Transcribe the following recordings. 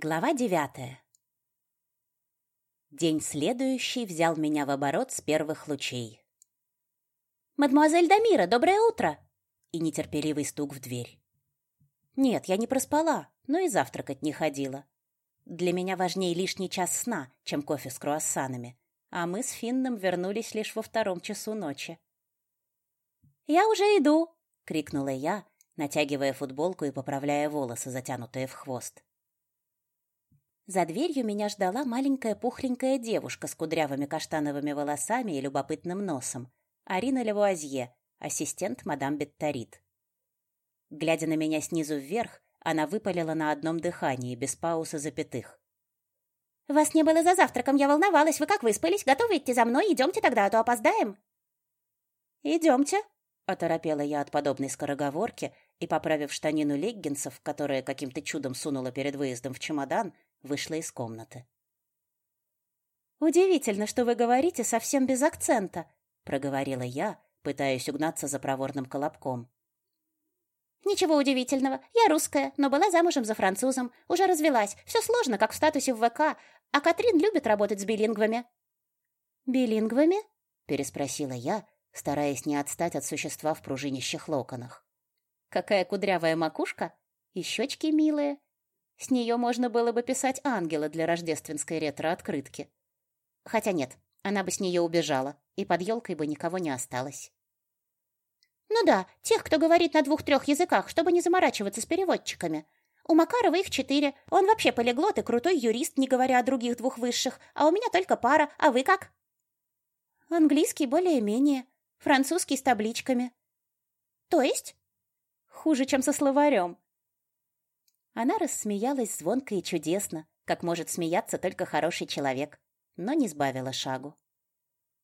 Глава девятая. День следующий взял меня в оборот с первых лучей. «Мадемуазель Дамира, доброе утро!» И нетерпеливый стук в дверь. Нет, я не проспала, но и завтракать не ходила. Для меня важнее лишний час сна, чем кофе с круассанами, а мы с Финном вернулись лишь во втором часу ночи. «Я уже иду!» — крикнула я, натягивая футболку и поправляя волосы, затянутые в хвост. За дверью меня ждала маленькая пухленькая девушка с кудрявыми каштановыми волосами и любопытным носом. Арина Левуазье, ассистент мадам Бетторит. Глядя на меня снизу вверх, она выпалила на одном дыхании, без пауз и запятых. «Вас не было за завтраком, я волновалась. Вы как выспались? Готовы идти за мной? Идемте тогда, а то опоздаем». «Идемте», — оторопела я от подобной скороговорки и, поправив штанину леггинсов, которые каким-то чудом сунула перед выездом в чемодан, вышла из комнаты. «Удивительно, что вы говорите совсем без акцента», — проговорила я, пытаясь угнаться за проворным колобком. «Ничего удивительного. Я русская, но была замужем за французом. Уже развелась. Все сложно, как в статусе в ВК. А Катрин любит работать с билингвами». «Билингвами?» — переспросила я, стараясь не отстать от существа в пружинищих локонах. «Какая кудрявая макушка! И щечки милые, с нее можно было бы писать ангела для рождественской ретро-открытки. Хотя нет, она бы с нее убежала, и под елкой бы никого не осталось. Ну да, тех, кто говорит на двух-трех языках, чтобы не заморачиваться с переводчиками. У Макарова их четыре. Он вообще полиглот и крутой юрист, не говоря о других двух высших. А у меня только пара. А вы как? Английский более-менее. Французский с табличками. То есть? Хуже, чем со словарем. Она рассмеялась звонко и чудесно, как может смеяться только хороший человек, но не сбавила шагу.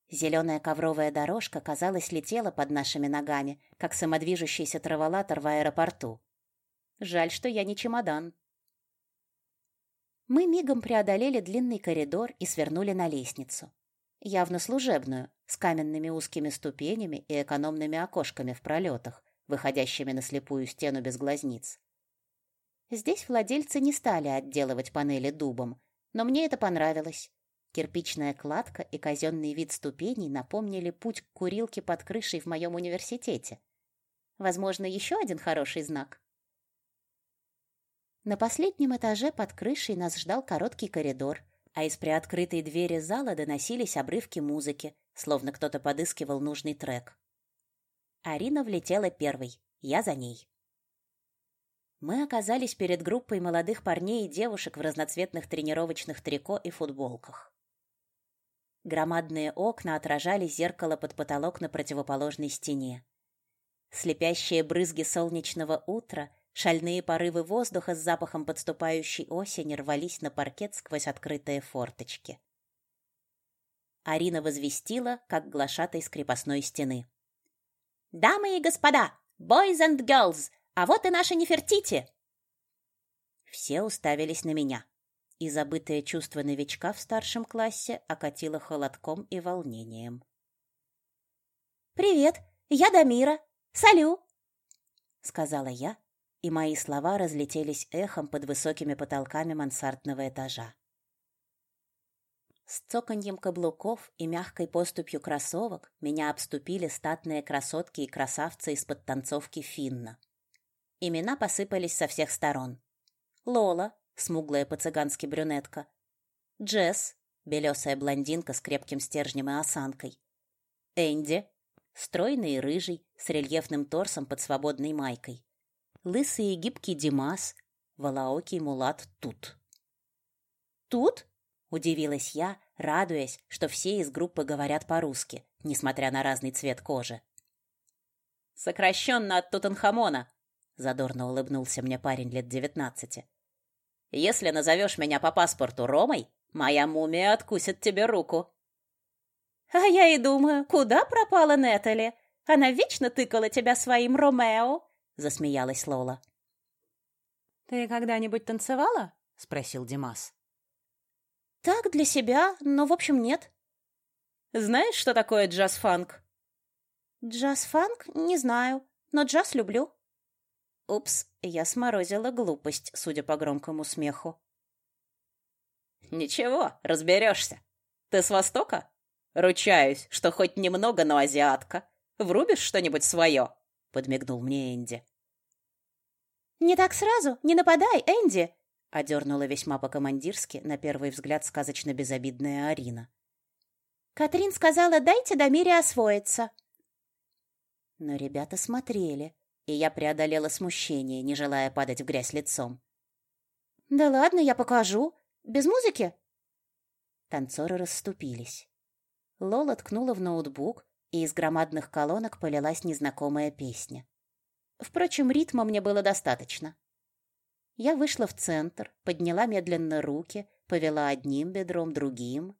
Зеленая ковровая дорожка, казалось, летела под нашими ногами, как самодвижущийся траволатор в аэропорту. Жаль, что я не чемодан. Мы мигом преодолели длинный коридор и свернули на лестницу. Явно служебную, с каменными узкими ступенями и экономными окошками в пролетах, выходящими на слепую стену без глазниц. Здесь владельцы не стали отделывать панели дубом, но мне это понравилось. Кирпичная кладка и казенный вид ступеней напомнили путь к курилке под крышей в моем университете. Возможно, еще один хороший знак. На последнем этаже под крышей нас ждал короткий коридор, а из приоткрытой двери зала доносились обрывки музыки, словно кто-то подыскивал нужный трек. Арина влетела первой, я за ней мы оказались перед группой молодых парней и девушек в разноцветных тренировочных трико и футболках. Громадные окна отражали зеркало под потолок на противоположной стене. Слепящие брызги солнечного утра, шальные порывы воздуха с запахом подступающей осени рвались на паркет сквозь открытые форточки. Арина возвестила, как глашатай с крепостной стены. «Дамы и господа, boys and girls, а вот и наша Нефертити!» Все уставились на меня, и забытое чувство новичка в старшем классе окатило холодком и волнением. «Привет, я Дамира. Салю!» — сказала я, и мои слова разлетелись эхом под высокими потолками мансардного этажа. С цоканьем каблуков и мягкой поступью кроссовок меня обступили статные красотки и красавцы из-под танцовки Финна. Имена посыпались со всех сторон. Лола, смуглая по-цыгански брюнетка. Джесс, белесая блондинка с крепким стержнем и осанкой. Энди, стройный и рыжий, с рельефным торсом под свободной майкой. Лысый и гибкий Димас, волоокий мулат Тут. «Тут?» — удивилась я, радуясь, что все из группы говорят по-русски, несмотря на разный цвет кожи. «Сокращенно от Тутанхамона», задорно улыбнулся мне парень лет девятнадцати. Если назовешь меня по паспорту Ромой, моя мумия откусит тебе руку. А я и думаю, куда пропала Нетали? Она вечно тыкала тебя своим Ромео, засмеялась Лола. Ты когда-нибудь танцевала? спросил Димас. Так для себя, но в общем нет. Знаешь, что такое джаз-фанк? Джаз-фанк? Не знаю, но джаз люблю. Упс, я сморозила глупость, судя по громкому смеху. Ничего, разберешься. Ты с Востока? Ручаюсь, что хоть немного, но азиатка. Врубишь что-нибудь свое?» — подмигнул мне Энди. «Не так сразу, не нападай, Энди!» — одернула весьма по-командирски, на первый взгляд сказочно безобидная Арина. «Катрин сказала, дайте Дамире освоиться». Но ребята смотрели, и я преодолела смущение, не желая падать в грязь лицом. «Да ладно, я покажу. Без музыки?» Танцоры расступились. Лола ткнула в ноутбук, и из громадных колонок полилась незнакомая песня. Впрочем, ритма мне было достаточно. Я вышла в центр, подняла медленно руки, повела одним бедром, другим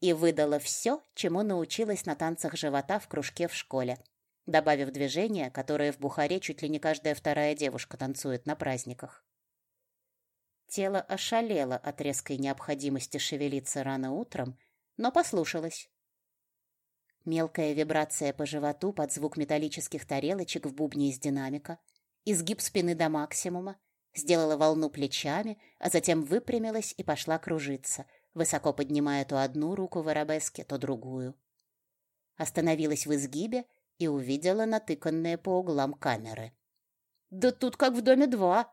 и выдала все, чему научилась на танцах живота в кружке в школе, добавив движения, которые в Бухаре чуть ли не каждая вторая девушка танцует на праздниках. Тело ошалело от резкой необходимости шевелиться рано утром, но послушалось. Мелкая вибрация по животу под звук металлических тарелочек в бубне из динамика, изгиб спины до максимума, сделала волну плечами, а затем выпрямилась и пошла кружиться, высоко поднимая то одну руку в арабеске, то другую. Остановилась в изгибе и увидела натыканные по углам камеры. «Да тут как в доме два!»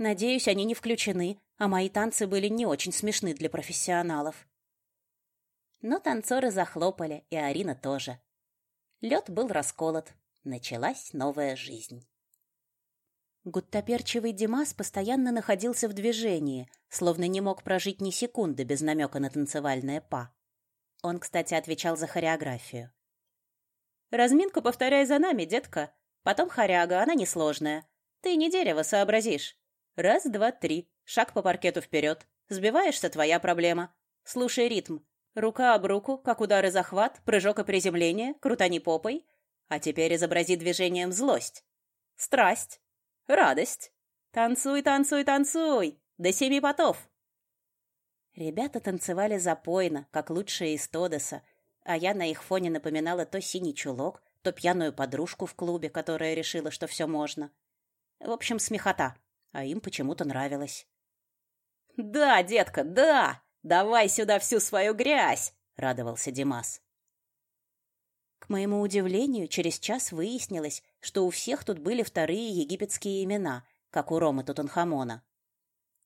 Надеюсь, они не включены, а мои танцы были не очень смешны для профессионалов. Но танцоры захлопали, и Арина тоже. Лед был расколот. Началась новая жизнь. Гуттаперчивый Димас постоянно находился в движении, словно не мог прожить ни секунды без намека на танцевальное па. Он, кстати, отвечал за хореографию. «Разминку повторяй за нами, детка. Потом хоряга, она несложная. Ты не дерево сообразишь. Раз, два, три. Шаг по паркету вперед. Сбиваешься — твоя проблема. Слушай ритм. Рука об руку, как удар и захват, прыжок и приземление, крутани попой. А теперь изобрази движением злость. Страсть. Радость. Танцуй, танцуй, танцуй. До семи потов. Ребята танцевали запойно, как лучшие из Тодоса, а я на их фоне напоминала то синий чулок, то пьяную подружку в клубе, которая решила, что все можно. В общем, смехота, а им почему-то нравилось. «Да, детка, да!» Давай сюда всю свою грязь, радовался Димас. К моему удивлению, через час выяснилось, что у всех тут были вторые египетские имена, как у Ромы Тутанхамона.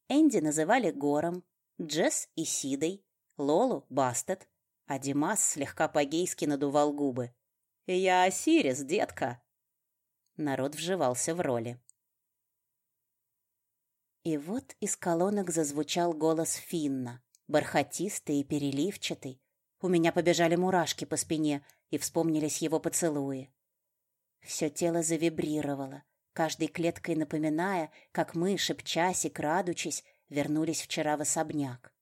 Энди называли Гором, Джесс и Сидой, Лолу Бастет, а Димас слегка по-гейски надувал губы. «Я Осирис, детка!» Народ вживался в роли. И вот из колонок зазвучал голос Финна бархатистый и переливчатый. У меня побежали мурашки по спине, и вспомнились его поцелуи. Все тело завибрировало, каждой клеткой напоминая, как мы, шепчась и крадучись, вернулись вчера в особняк.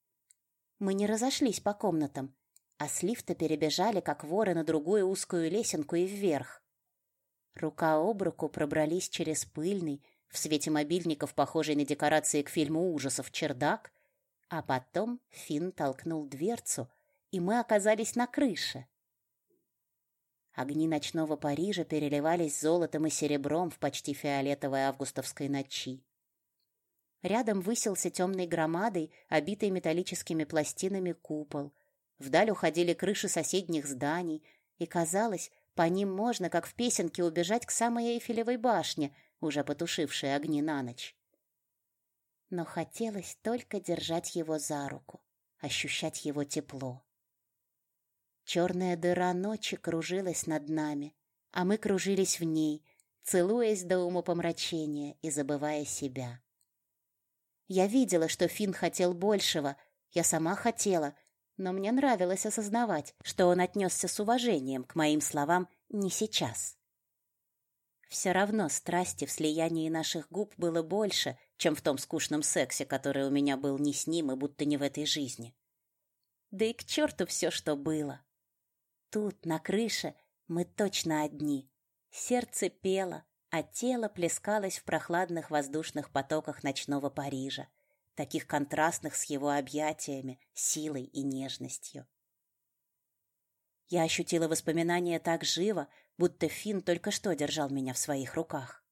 Мы не разошлись по комнатам, а с лифта перебежали, как воры, на другую узкую лесенку и вверх. Рука об руку пробрались через пыльный, в свете мобильников, похожий на декорации к фильму ужасов, чердак, а потом Финн толкнул дверцу, и мы оказались на крыше. Огни ночного Парижа переливались золотом и серебром в почти фиолетовой августовской ночи. Рядом высился темной громадой, обитый металлическими пластинами купол. Вдаль уходили крыши соседних зданий, и казалось, по ним можно, как в песенке, убежать к самой Эйфелевой башне, уже потушившей огни на ночь но хотелось только держать его за руку, ощущать его тепло. Черная дыра ночи кружилась над нами, а мы кружились в ней, целуясь до умопомрачения и забывая себя. Я видела, что Финн хотел большего, я сама хотела, но мне нравилось осознавать, что он отнесся с уважением к моим словам «не сейчас». Все равно страсти в слиянии наших губ было больше, чем в том скучном сексе, который у меня был не с ним и будто не в этой жизни. Да и к черту все, что было. Тут, на крыше, мы точно одни. Сердце пело, а тело плескалось в прохладных воздушных потоках ночного Парижа, таких контрастных с его объятиями, силой и нежностью. Я ощутила воспоминания так живо, будто Финн только что держал меня в своих руках.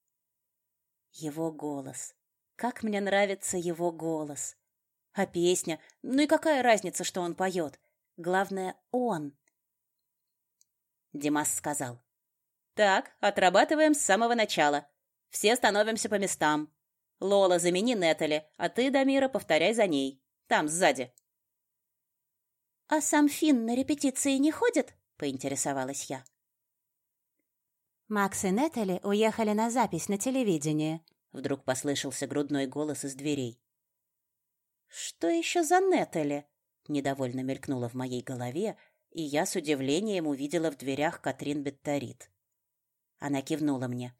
Его голос. Как мне нравится его голос. А песня? Ну и какая разница, что он поет? Главное, он. Димас сказал. «Так, отрабатываем с самого начала. Все становимся по местам. Лола, замени Нетали, а ты, Дамира, повторяй за ней. Там, сзади». «А сам Финн на репетиции не ходит?» — поинтересовалась я. Макс и Нетали уехали на запись на телевидение. Вдруг послышался грудной голос из дверей. «Что еще за Нетали?» — недовольно мелькнуло в моей голове, и я с удивлением увидела в дверях Катрин Бетторит. Она кивнула мне.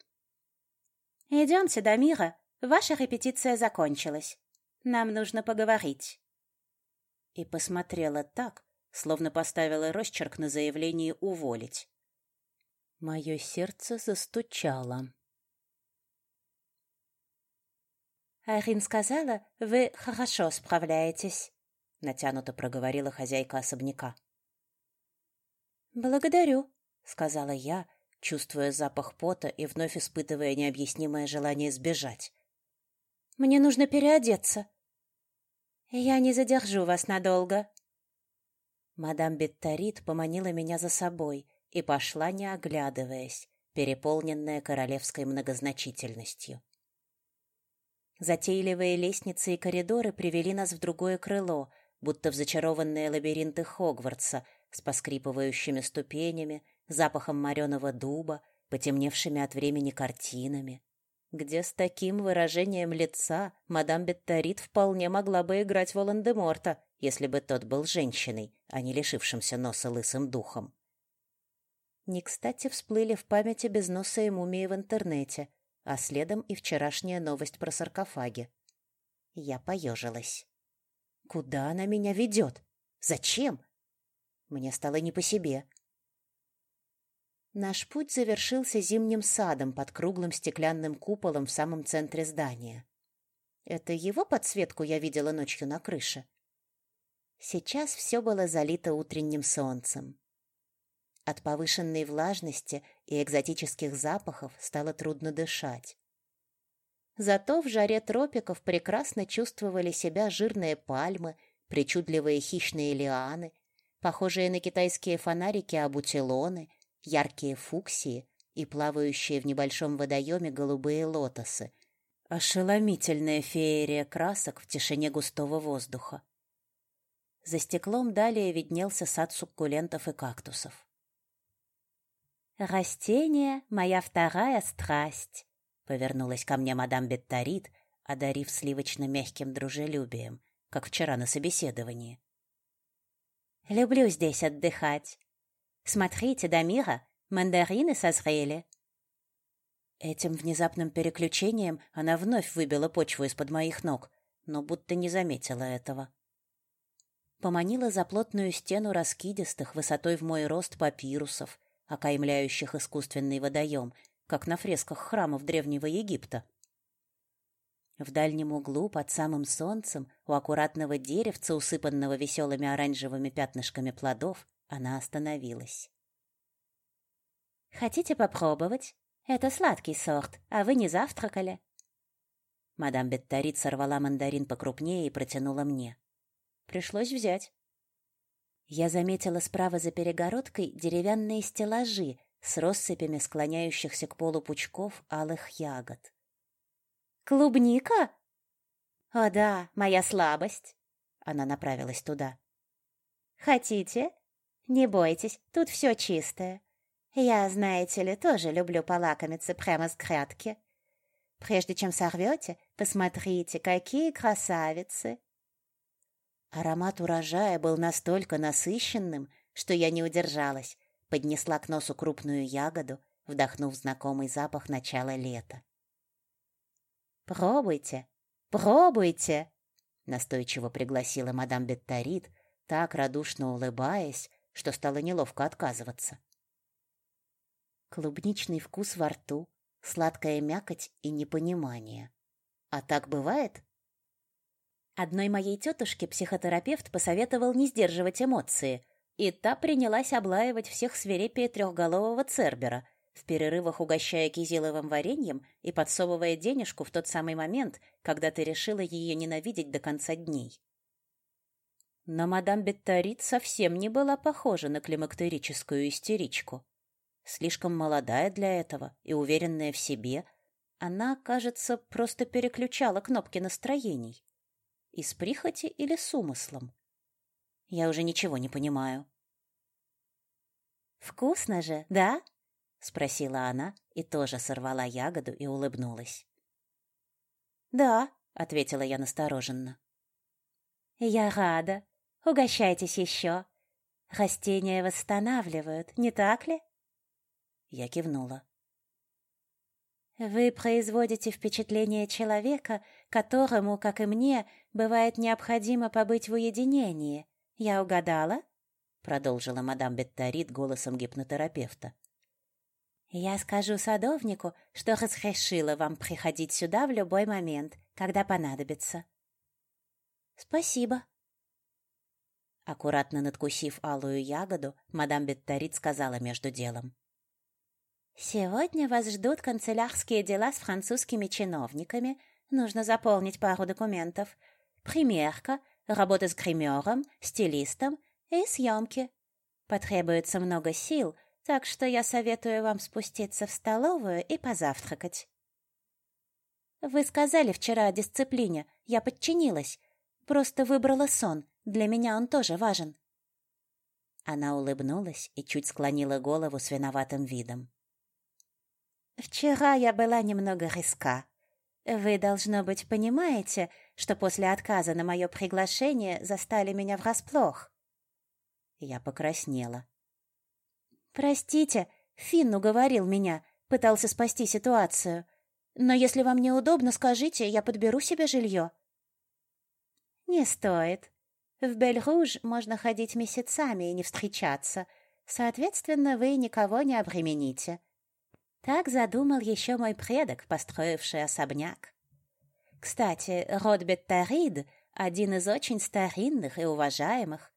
«Идемте, Дамира, ваша репетиция закончилась. Нам нужно поговорить». И посмотрела так, словно поставила росчерк на заявлении уволить. Мое сердце застучало. «Арин сказала, вы хорошо справляетесь», — натянуто проговорила хозяйка особняка. «Благодарю», — сказала я, чувствуя запах пота и вновь испытывая необъяснимое желание сбежать. «Мне нужно переодеться». «Я не задержу вас надолго». Мадам Бетторит поманила меня за собой и пошла, не оглядываясь, переполненная королевской многозначительностью. Затейливые лестницы и коридоры привели нас в другое крыло, будто в зачарованные лабиринты Хогвартса — с поскрипывающими ступенями, запахом мореного дуба, потемневшими от времени картинами, где с таким выражением лица мадам Бетторит вполне могла бы играть Волан-де-Морта, если бы тот был женщиной, а не лишившимся носа лысым духом. Не кстати всплыли в памяти безносые мумии в интернете, а следом и вчерашняя новость про саркофаги. Я поежилась. Куда она меня ведет? Зачем? Мне стало не по себе. Наш путь завершился зимним садом под круглым стеклянным куполом в самом центре здания. Это его подсветку я видела ночью на крыше. Сейчас все было залито утренним солнцем. От повышенной влажности и экзотических запахов стало трудно дышать. Зато в жаре тропиков прекрасно чувствовали себя жирные пальмы, причудливые хищные лианы похожие на китайские фонарики абутилоны, яркие фуксии и плавающие в небольшом водоеме голубые лотосы. Ошеломительная феерия красок в тишине густого воздуха. За стеклом далее виднелся сад суккулентов и кактусов. «Растение — моя вторая страсть», — повернулась ко мне мадам Бетторит, одарив сливочно-мягким дружелюбием, как вчера на собеседовании. Люблю здесь отдыхать. Смотрите, Дамира, мандарины созрели. Этим внезапным переключением она вновь выбила почву из-под моих ног, но будто не заметила этого. Поманила за плотную стену раскидистых высотой в мой рост папирусов, окаймляющих искусственный водоем, как на фресках храмов Древнего Египта. В дальнем углу, под самым солнцем, у аккуратного деревца, усыпанного веселыми оранжевыми пятнышками плодов, она остановилась. «Хотите попробовать? Это сладкий сорт, а вы не завтракали?» Мадам Бетторит сорвала мандарин покрупнее и протянула мне. Пришлось взять. Я заметила справа за перегородкой деревянные стеллажи с россыпями склоняющихся к полу пучков алых ягод. Клубника? О да, моя слабость. Она направилась туда. Хотите? Не бойтесь, тут все чистое. Я, знаете ли, тоже люблю полакомиться прямо с грядки. Прежде чем сорвете, посмотрите, какие красавицы. Аромат урожая был настолько насыщенным, что я не удержалась, поднесла к носу крупную ягоду, вдохнув знакомый запах начала лета. «Пробуйте, пробуйте!» Настойчиво пригласила мадам Бетторит, так радушно улыбаясь, что стало неловко отказываться. Клубничный вкус во рту, сладкая мякоть и непонимание. А так бывает? Одной моей тетушке психотерапевт посоветовал не сдерживать эмоции, и та принялась облаивать всех свирепее трехголового цербера — в перерывах угощая кизиловым вареньем и подсовывая денежку в тот самый момент, когда ты решила ее ненавидеть до конца дней. Но мадам Бетторит совсем не была похожа на климактерическую истеричку. Слишком молодая для этого и уверенная в себе, она, кажется, просто переключала кнопки настроений. Из прихоти или с умыслом? Я уже ничего не понимаю. «Вкусно же, да?» — спросила она и тоже сорвала ягоду и улыбнулась. «Да», — ответила я настороженно. «Я рада. Угощайтесь еще. Растения восстанавливают, не так ли?» Я кивнула. Вы производите впечатление человека, которому, как и мне, бывает необходимо побыть в уединении. Я угадала? продолжила мадам Бетторит голосом гипнотерапевта. Я скажу садовнику, что разрешила вам приходить сюда в любой момент, когда понадобится. Спасибо. Аккуратно надкусив алую ягоду, мадам Бетторит сказала между делом: Сегодня вас ждут канцелярские дела с французскими чиновниками. Нужно заполнить пару документов. Примерка, работа с гримером, стилистом и съемки. Потребуется много сил, так что я советую вам спуститься в столовую и позавтракать. Вы сказали вчера о дисциплине. Я подчинилась. Просто выбрала сон. Для меня он тоже важен. Она улыбнулась и чуть склонила голову с виноватым видом. Вчера я была немного риска. Вы, должно быть, понимаете, что после отказа на мое приглашение застали меня врасплох. Я покраснела. Простите, Финн уговорил меня, пытался спасти ситуацию. Но если вам неудобно, скажите, я подберу себе жилье. Не стоит. В Бель-Руж можно ходить месяцами и не встречаться. Соответственно, вы никого не обремените. Так задумал еще мой предок, построивший особняк. Кстати, род Беттарид — один из очень старинных и уважаемых.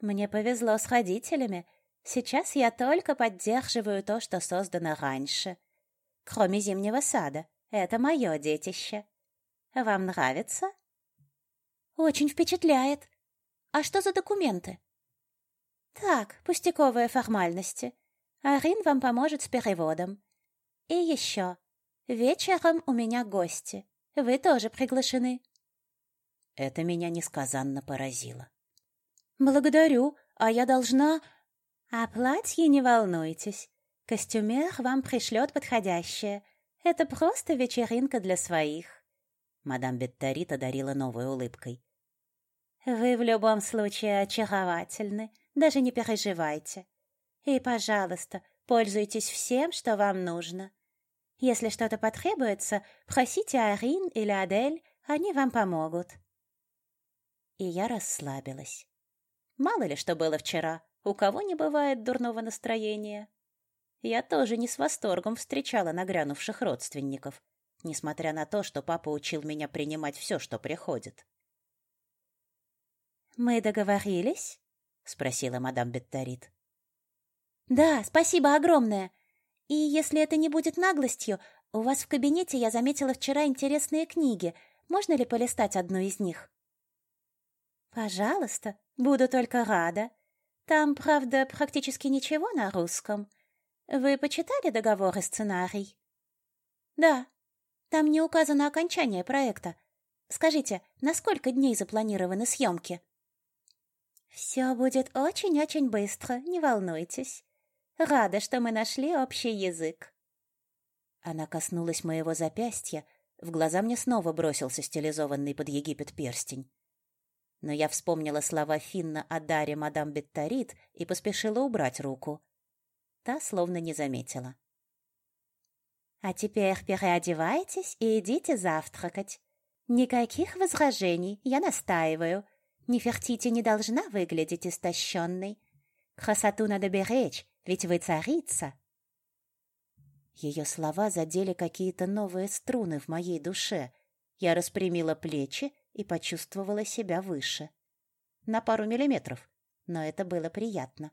Мне повезло с родителями. Сейчас я только поддерживаю то, что создано раньше. Кроме зимнего сада. Это мое детище. Вам нравится? Очень впечатляет. А что за документы? Так, пустяковые формальности. Арин вам поможет с переводом. И еще. Вечером у меня гости. Вы тоже приглашены. Это меня несказанно поразило. Благодарю, а я должна... О платье не волнуйтесь. Костюмер вам пришлет подходящее. Это просто вечеринка для своих. Мадам Бетторит одарила новой улыбкой. Вы в любом случае очаровательны, даже не переживайте. И, пожалуйста, пользуйтесь всем, что вам нужно. Если что-то потребуется, просите Арин или Адель, они вам помогут. И я расслабилась. Мало ли что было вчера, у кого не бывает дурного настроения. Я тоже не с восторгом встречала нагрянувших родственников, несмотря на то, что папа учил меня принимать все, что приходит. «Мы договорились?» — спросила мадам Бетторит. «Да, спасибо огромное. И если это не будет наглостью, у вас в кабинете я заметила вчера интересные книги. Можно ли полистать одну из них? Пожалуйста, буду только рада. Там, правда, практически ничего на русском. Вы почитали договор и сценарий? Да. Там не указано окончание проекта. Скажите, на сколько дней запланированы съемки? Все будет очень-очень быстро, не волнуйтесь. Рада, что мы нашли общий язык. Она коснулась моего запястья, в глаза мне снова бросился стилизованный под Египет перстень. Но я вспомнила слова Финна о даре мадам Бетторит и поспешила убрать руку. Та словно не заметила. А теперь переодевайтесь и идите завтракать. Никаких возражений, я настаиваю. Нефертити не должна выглядеть истощенной. Красоту надо беречь, ведь вы царица. Ее слова задели какие-то новые струны в моей душе. Я распрямила плечи и почувствовала себя выше. На пару миллиметров, но это было приятно.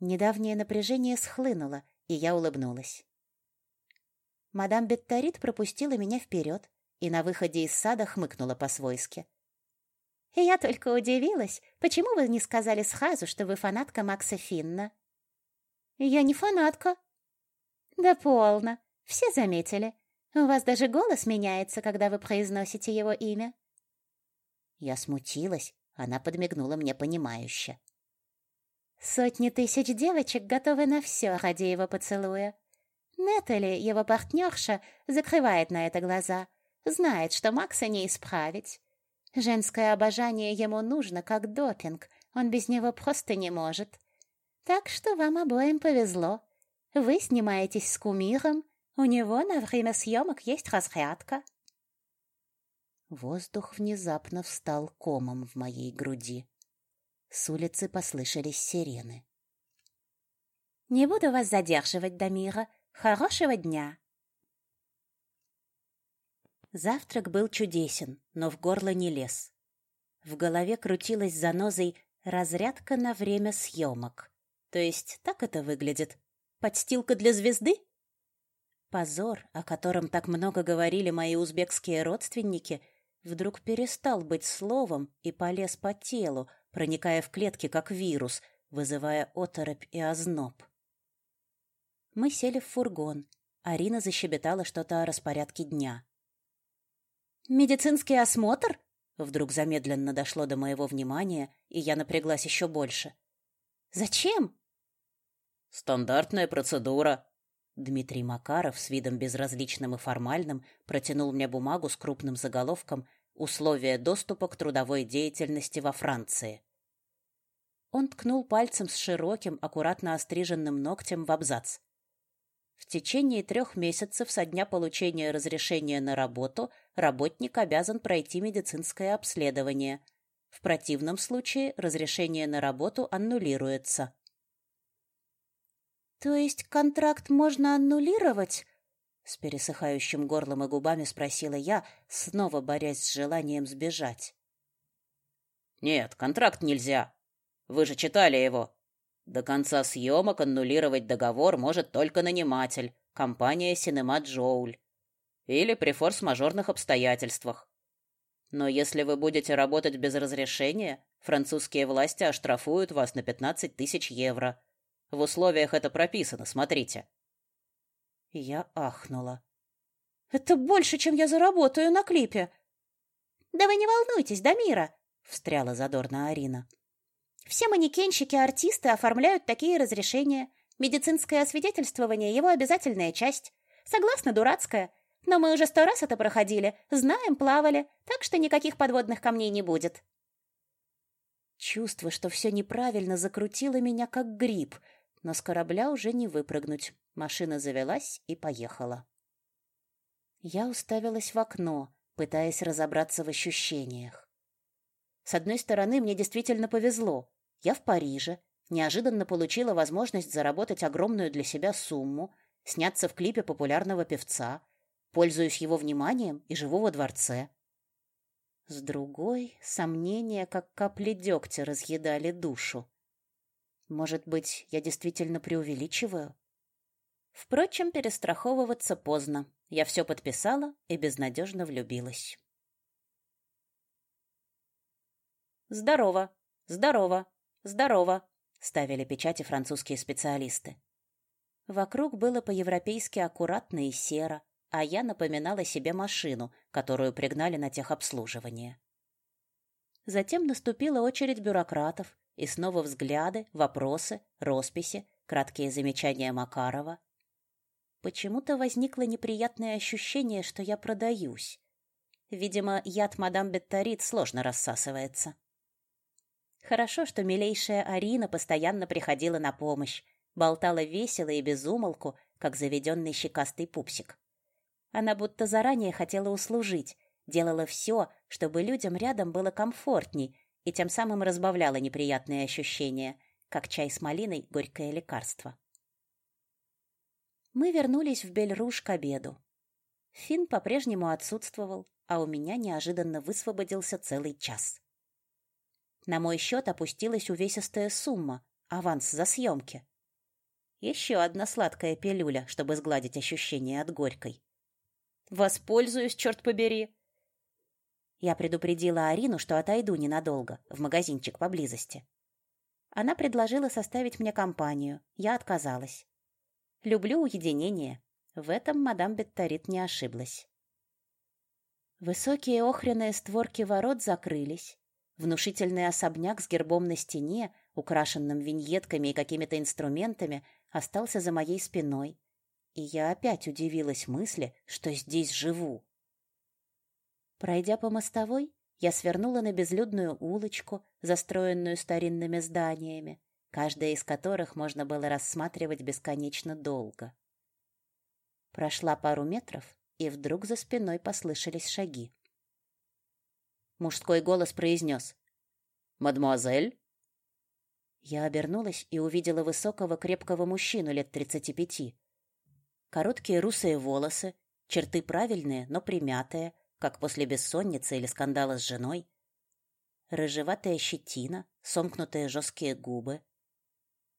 Недавнее напряжение схлынуло, и я улыбнулась. Мадам Бетторит пропустила меня вперед и на выходе из сада хмыкнула по-свойски. Я только удивилась, почему вы не сказали сразу, что вы фанатка Макса Финна? Я не фанатка. Да полно. Все заметили. У вас даже голос меняется, когда вы произносите его имя. Я смутилась, она подмигнула мне понимающе. Сотни тысяч девочек готовы на все ради его поцелуя. Нетали, его партнерша, закрывает на это глаза, знает, что Макса не исправить. Женское обожание ему нужно, как допинг, он без него просто не может. Так что вам обоим повезло. Вы снимаетесь с кумиром, у него на время съемок есть разрядка. Воздух внезапно встал комом в моей груди. С улицы послышались сирены. «Не буду вас задерживать, Дамира. Хорошего дня!» Завтрак был чудесен, но в горло не лез. В голове крутилась занозой разрядка на время съемок. То есть так это выглядит? Подстилка для звезды? Позор, о котором так много говорили мои узбекские родственники, вдруг перестал быть словом и полез по телу, проникая в клетки как вирус, вызывая оторопь и озноб. Мы сели в фургон. Арина защебетала что-то о распорядке дня. «Медицинский осмотр?» Вдруг замедленно дошло до моего внимания, и я напряглась еще больше. «Зачем?» «Стандартная процедура». Дмитрий Макаров с видом безразличным и формальным протянул мне бумагу с крупным заголовком «Условия доступа к трудовой деятельности во Франции». Он ткнул пальцем с широким, аккуратно остриженным ногтем в абзац. В течение трех месяцев со дня получения разрешения на работу работник обязан пройти медицинское обследование. В противном случае разрешение на работу аннулируется. То есть контракт можно аннулировать? С пересыхающим горлом и губами спросила я, снова борясь с желанием сбежать. Нет, контракт нельзя. Вы же читали его. До конца съемок аннулировать договор может только наниматель, компания Cinema Joule. Или при форс-мажорных обстоятельствах. Но если вы будете работать без разрешения, французские власти оштрафуют вас на 15 тысяч евро. В условиях это прописано, смотрите. Я ахнула. Это больше, чем я заработаю на клипе. Да вы не волнуйтесь, Дамира, встряла задорно Арина. Все манекенщики-артисты оформляют такие разрешения. Медицинское освидетельствование – его обязательная часть. Согласно, дурацкая. Но мы уже сто раз это проходили, знаем, плавали, так что никаких подводных камней не будет. Чувство, что все неправильно, закрутило меня как гриб, но с корабля уже не выпрыгнуть. Машина завелась и поехала. Я уставилась в окно, пытаясь разобраться в ощущениях. С одной стороны, мне действительно повезло. Я в Париже, неожиданно получила возможность заработать огромную для себя сумму, сняться в клипе популярного певца, пользуюсь его вниманием и живу во дворце. С другой, сомнения, как капли дегтя, разъедали душу. Может быть, я действительно преувеличиваю? Впрочем, перестраховываться поздно. Я все подписала и безнадежно влюбилась. «Здорово! Здорово! «Здорово!» — ставили печати французские специалисты. Вокруг было по-европейски аккуратно и серо, а я напоминала себе машину, которую пригнали на техобслуживание. Затем наступила очередь бюрократов, и снова взгляды, вопросы, росписи, краткие замечания Макарова. Почему-то возникло неприятное ощущение, что я продаюсь. Видимо, яд мадам Бетторит сложно рассасывается. Хорошо, что милейшая Арина постоянно приходила на помощь, болтала весело и без умолку, как заведенный щекастый пупсик. Она будто заранее хотела услужить, делала все, чтобы людям рядом было комфортней, и тем самым разбавляла неприятные ощущения, как чай с малиной горькое лекарство. Мы вернулись в Бельруш к обеду. Фин по-прежнему отсутствовал, а у меня неожиданно высвободился целый час. На мой счет опустилась увесистая сумма, аванс за съемки. Еще одна сладкая пилюля, чтобы сгладить ощущение от горькой. Воспользуюсь, черт побери. Я предупредила Арину, что отойду ненадолго, в магазинчик поблизости. Она предложила составить мне компанию. Я отказалась. Люблю уединение. В этом мадам Бетторит не ошиблась. Высокие охряные створки ворот закрылись. Внушительный особняк с гербом на стене, украшенным виньетками и какими-то инструментами, остался за моей спиной. И я опять удивилась мысли, что здесь живу. Пройдя по мостовой, я свернула на безлюдную улочку, застроенную старинными зданиями, каждое из которых можно было рассматривать бесконечно долго. Прошла пару метров, и вдруг за спиной послышались шаги. Мужской голос произнес «Мадемуазель?» Я обернулась и увидела высокого крепкого мужчину лет тридцати пяти. Короткие русые волосы, черты правильные, но примятые, как после бессонницы или скандала с женой. Рыжеватая щетина, сомкнутые жесткие губы.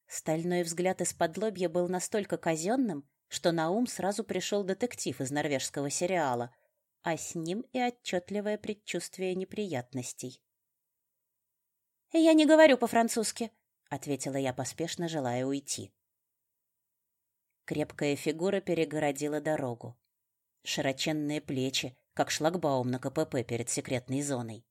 Стальной взгляд из-под лобья был настолько казенным, что на ум сразу пришел детектив из норвежского сериала, а с ним и отчетливое предчувствие неприятностей. «Я не говорю по-французски», — ответила я поспешно, желая уйти. Крепкая фигура перегородила дорогу. Широченные плечи, как шлагбаум на КПП перед секретной зоной.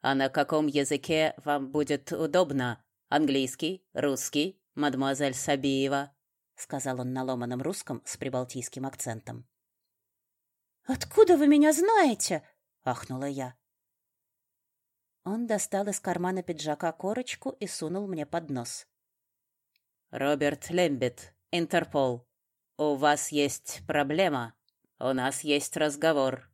«А на каком языке вам будет удобно? Английский? Русский? Мадемуазель Сабиева?» — сказал он на ломаном русском с прибалтийским акцентом. «Откуда вы меня знаете?» — ахнула я. Он достал из кармана пиджака корочку и сунул мне под нос. «Роберт Лембит, Интерпол. У вас есть проблема?» У нас есть разговор.